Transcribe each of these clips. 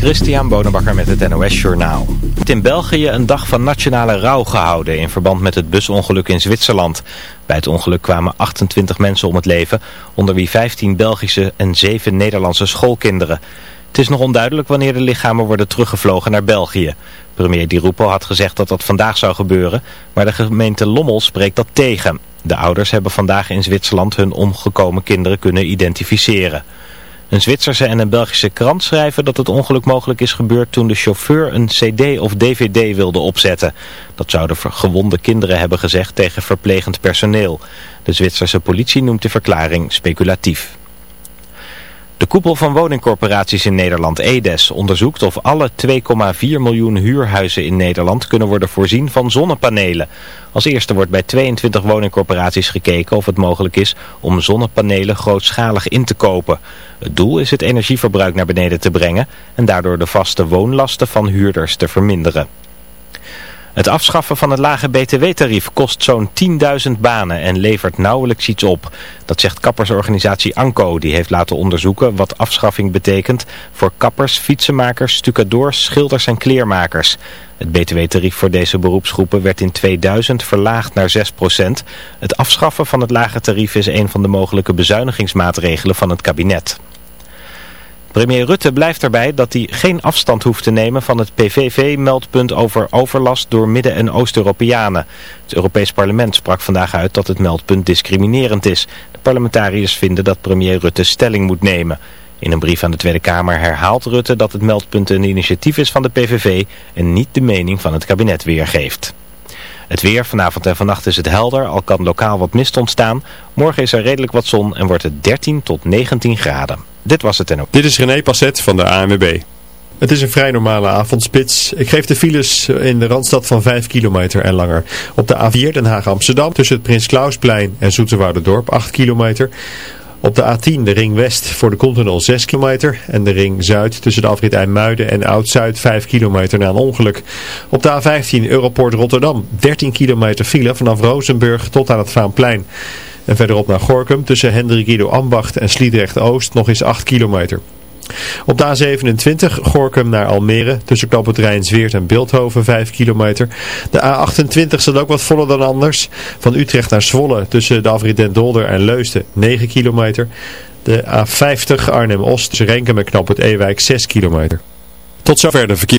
Christian Bonenbakker met het NOS Journaal. In België een dag van nationale rouw gehouden in verband met het busongeluk in Zwitserland. Bij het ongeluk kwamen 28 mensen om het leven, onder wie 15 Belgische en 7 Nederlandse schoolkinderen. Het is nog onduidelijk wanneer de lichamen worden teruggevlogen naar België. Premier Di Rupo had gezegd dat dat vandaag zou gebeuren, maar de gemeente Lommel spreekt dat tegen. De ouders hebben vandaag in Zwitserland hun omgekomen kinderen kunnen identificeren. Een Zwitserse en een Belgische krant schrijven dat het ongeluk mogelijk is gebeurd toen de chauffeur een cd of dvd wilde opzetten. Dat zouden gewonde kinderen hebben gezegd tegen verplegend personeel. De Zwitserse politie noemt de verklaring speculatief. De koepel van woningcorporaties in Nederland, EDES, onderzoekt of alle 2,4 miljoen huurhuizen in Nederland kunnen worden voorzien van zonnepanelen. Als eerste wordt bij 22 woningcorporaties gekeken of het mogelijk is om zonnepanelen grootschalig in te kopen. Het doel is het energieverbruik naar beneden te brengen en daardoor de vaste woonlasten van huurders te verminderen. Het afschaffen van het lage btw-tarief kost zo'n 10.000 banen en levert nauwelijks iets op. Dat zegt kappersorganisatie ANCO, die heeft laten onderzoeken wat afschaffing betekent voor kappers, fietsenmakers, stucadoors, schilders en kleermakers. Het btw-tarief voor deze beroepsgroepen werd in 2000 verlaagd naar 6%. Het afschaffen van het lage tarief is een van de mogelijke bezuinigingsmaatregelen van het kabinet. Premier Rutte blijft erbij dat hij geen afstand hoeft te nemen van het PVV-meldpunt over overlast door Midden- en Oost-Europeanen. Het Europees Parlement sprak vandaag uit dat het meldpunt discriminerend is. De parlementariërs vinden dat premier Rutte stelling moet nemen. In een brief aan de Tweede Kamer herhaalt Rutte dat het meldpunt een initiatief is van de PVV en niet de mening van het kabinet weergeeft. Het weer, vanavond en vannacht is het helder, al kan lokaal wat mist ontstaan. Morgen is er redelijk wat zon en wordt het 13 tot 19 graden. Dit was het en ook. Dit is René Passet van de ANWB. Het is een vrij normale avondspits. Ik geef de files in de Randstad van 5 kilometer en langer. Op de A4 Den Haag-Amsterdam tussen het Prins Klausplein en Dorp 8 kilometer. Op de A10 de ring west voor de Continental 6 kilometer en de ring zuid tussen de afrit IJmuiden en Oud-Zuid 5 kilometer na een ongeluk. Op de A15 Europort Rotterdam 13 kilometer file vanaf Rozenburg tot aan het Vaanplein. En verderop naar Gorkum tussen Hendrik Guido Ambacht en Sliedrecht Oost nog eens 8 kilometer. Op de A27 Gorkum naar Almere tussen Knoppen Zweert en Beeldhoven 5 kilometer. De A28 staat ook wat voller dan anders. Van Utrecht naar Zwolle tussen de afrit Dolder en Leusden 9 kilometer. De A50 Arnhem-Oost tussen Renken en Knop het Ewijk 6 kilometer. Tot zover de verkeer.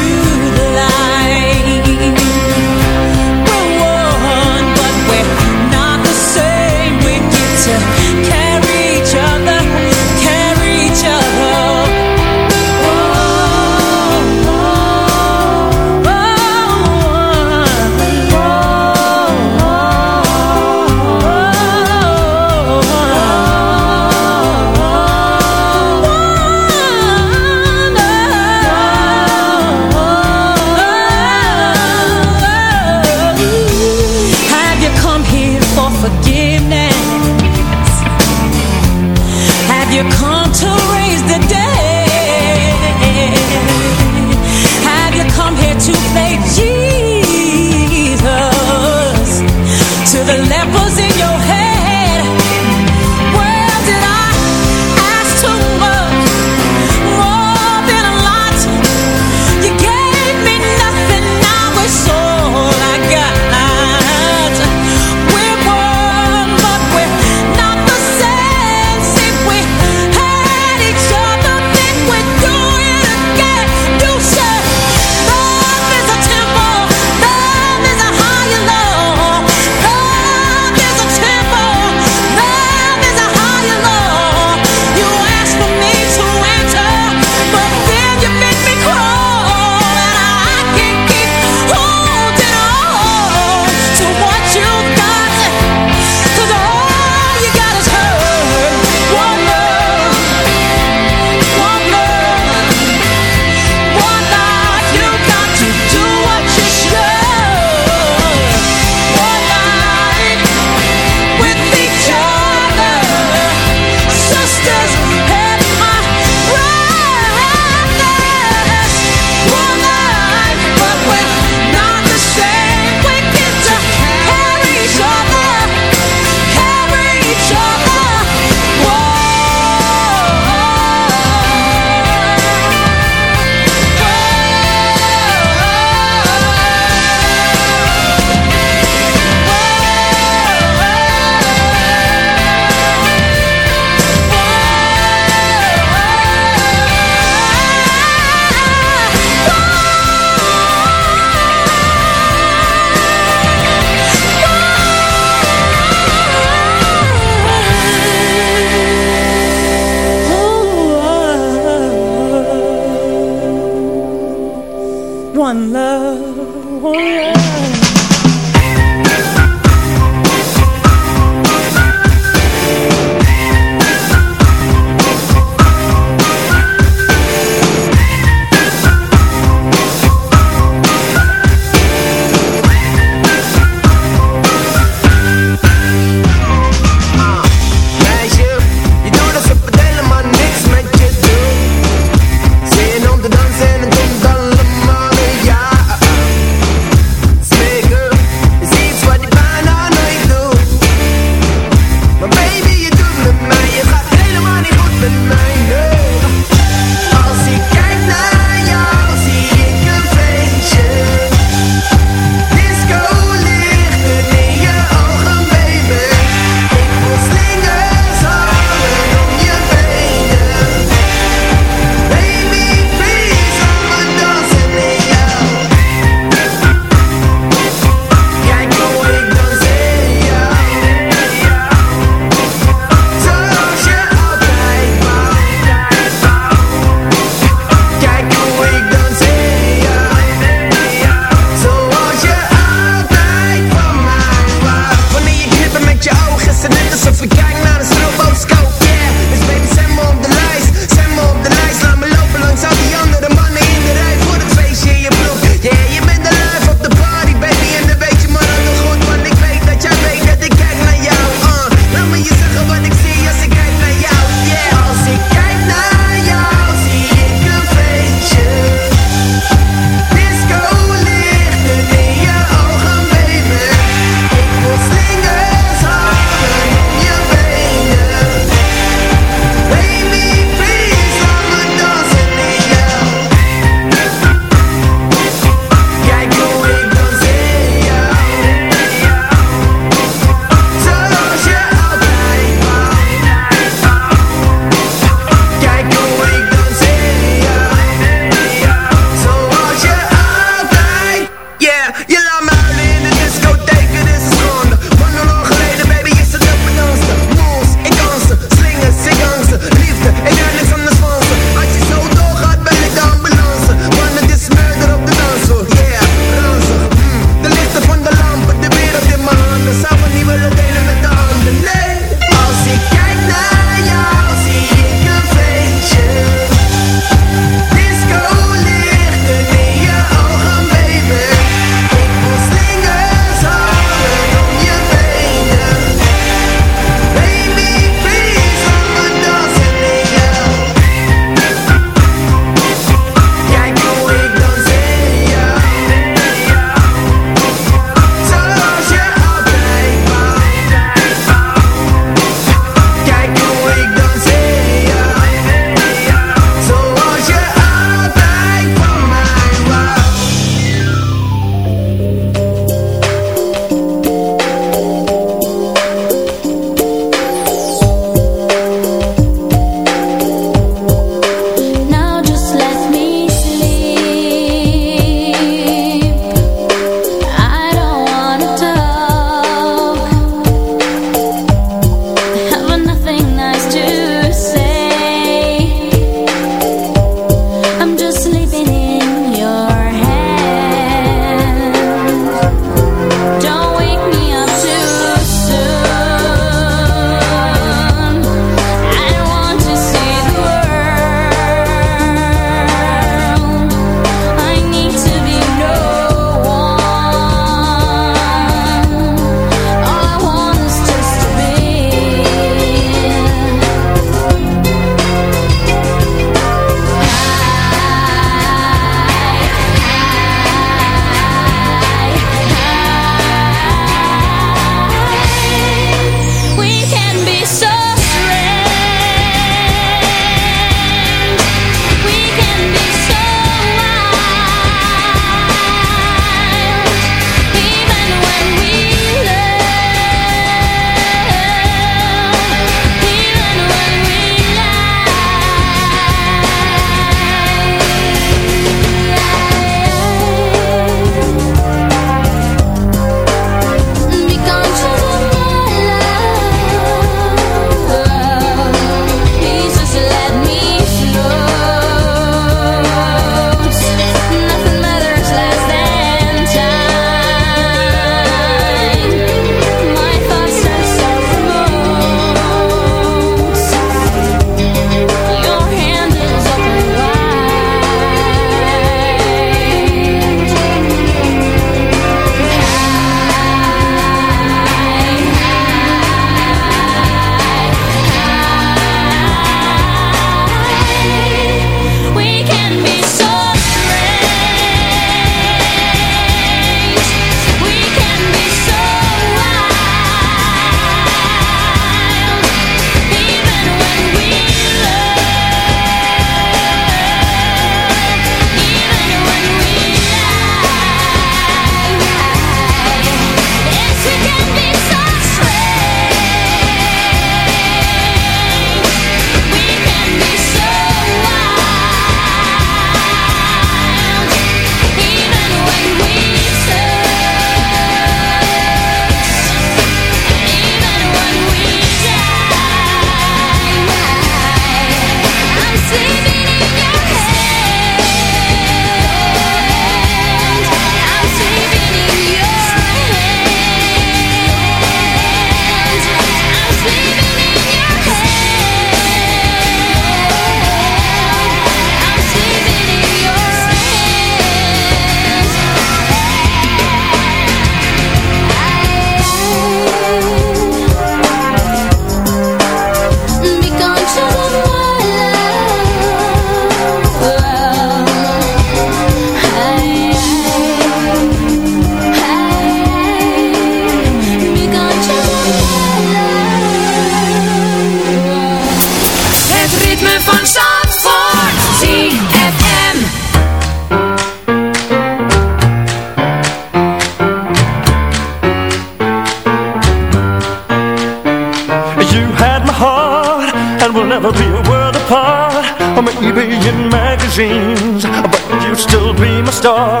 store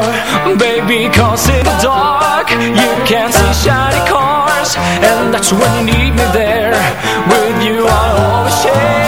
Baby, cause in the dark You can see shiny cars And that's when you need me there. With you I'll always share.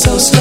so slow.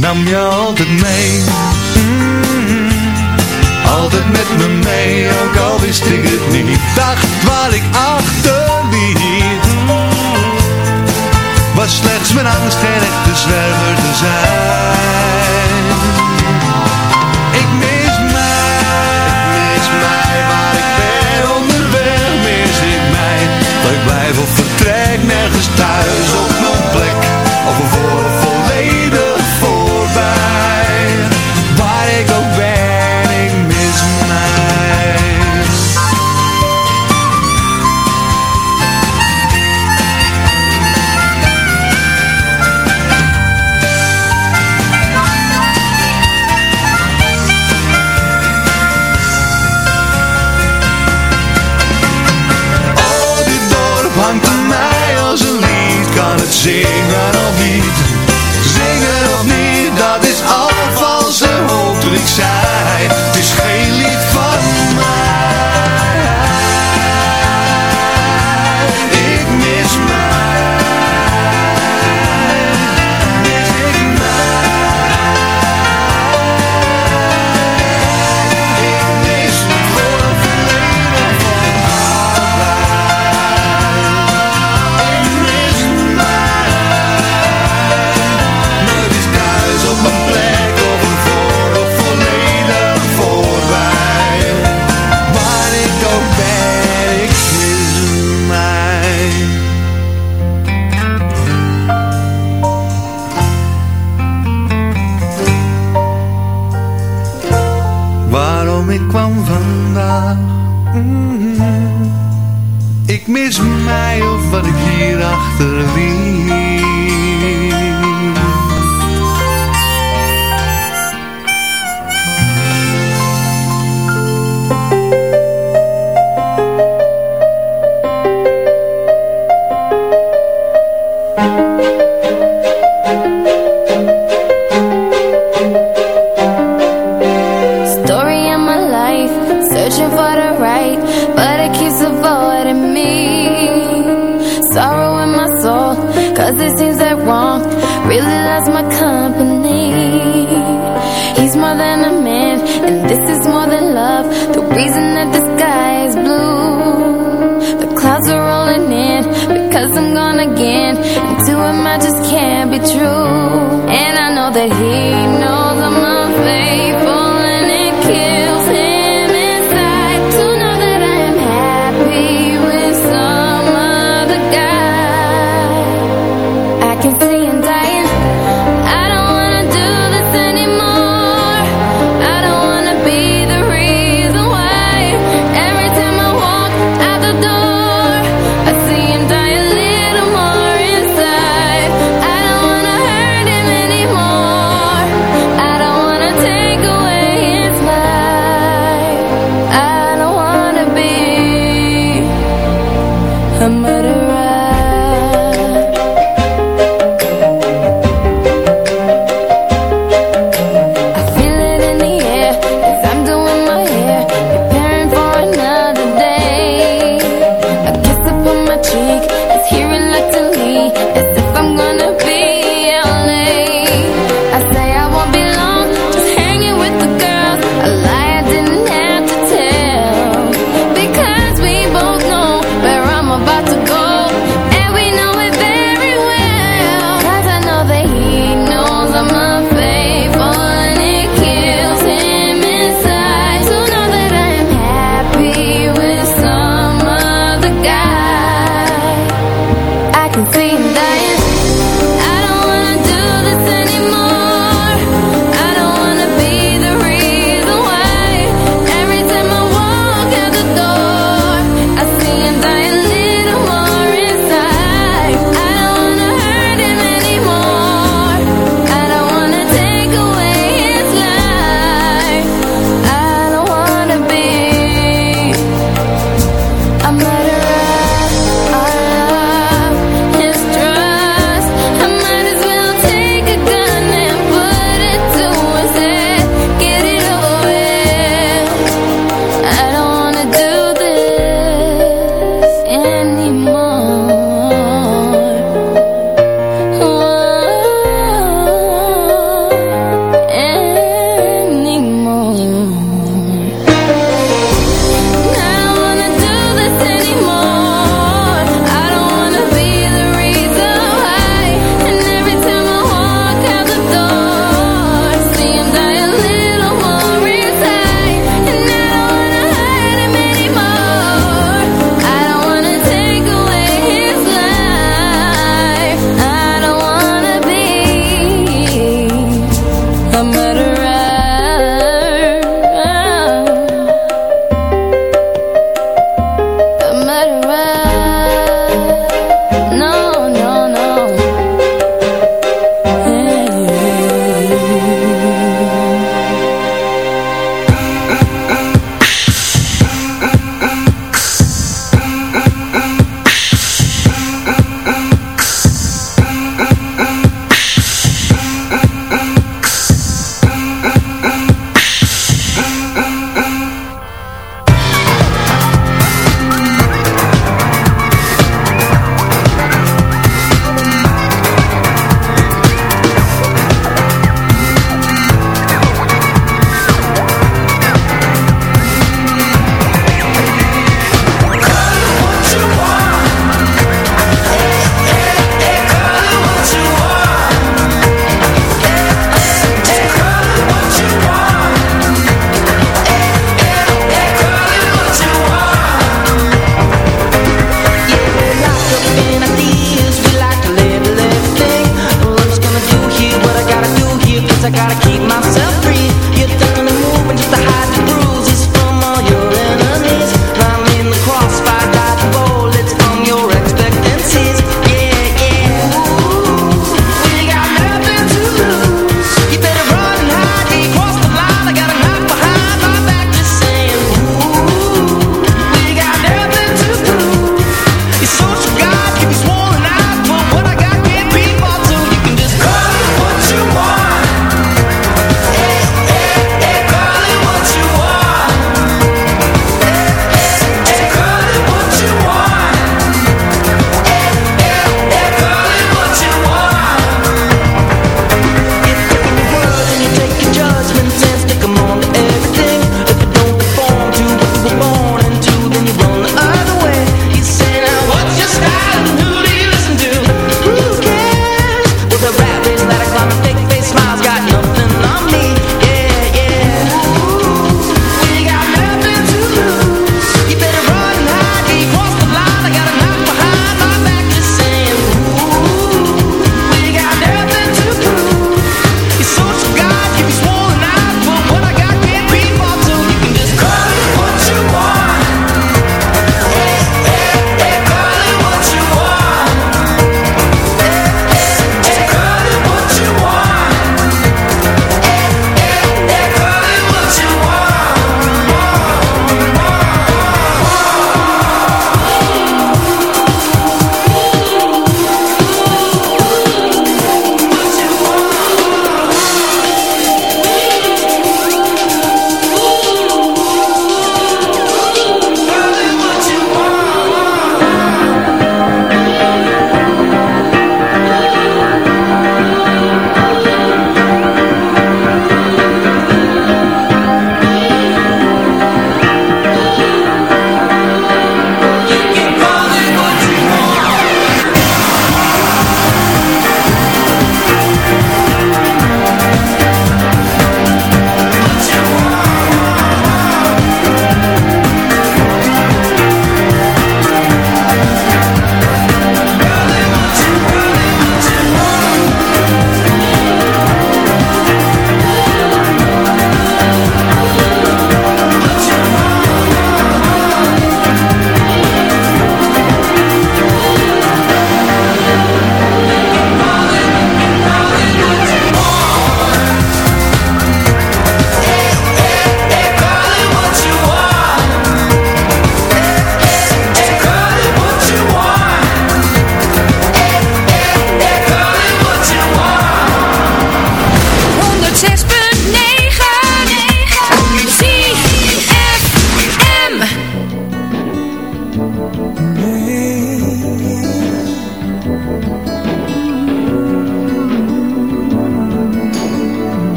nam je altijd mee. Mm-hmm. Altijd met me mee, ook al wist ik het niet. Dacht waar ik achterliet. Was slechts mijn angst en echte zwerver te zijn. Ik mis mij, ik mis mij, waar ik ben onderweg mij. Ik blijf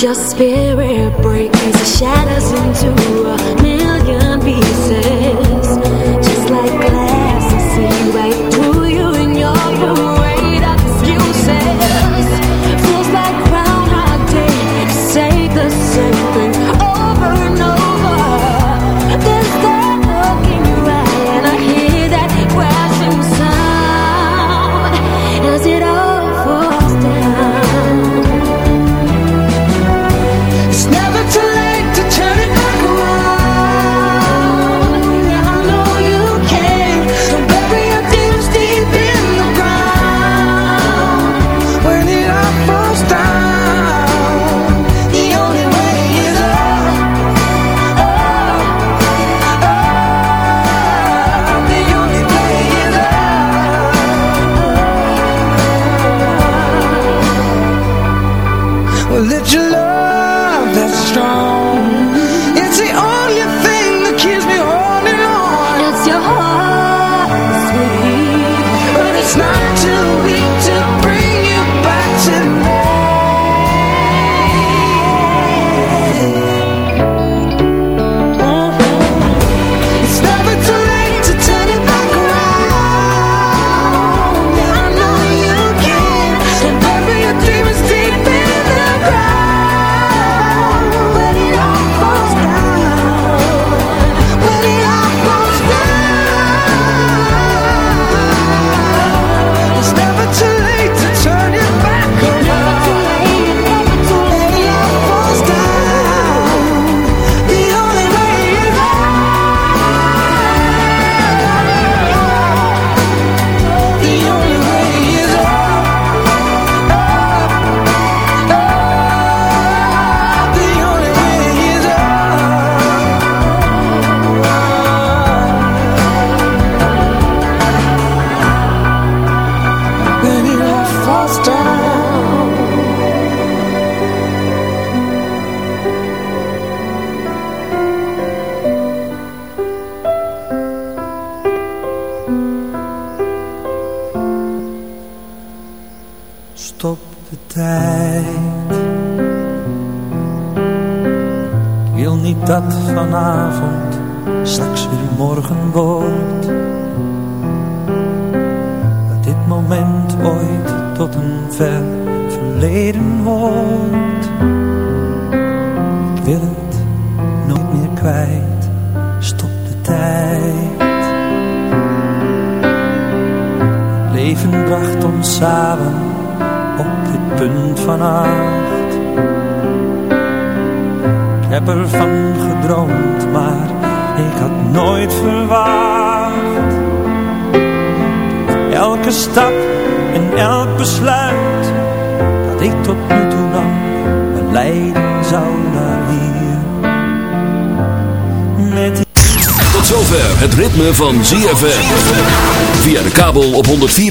just spirit.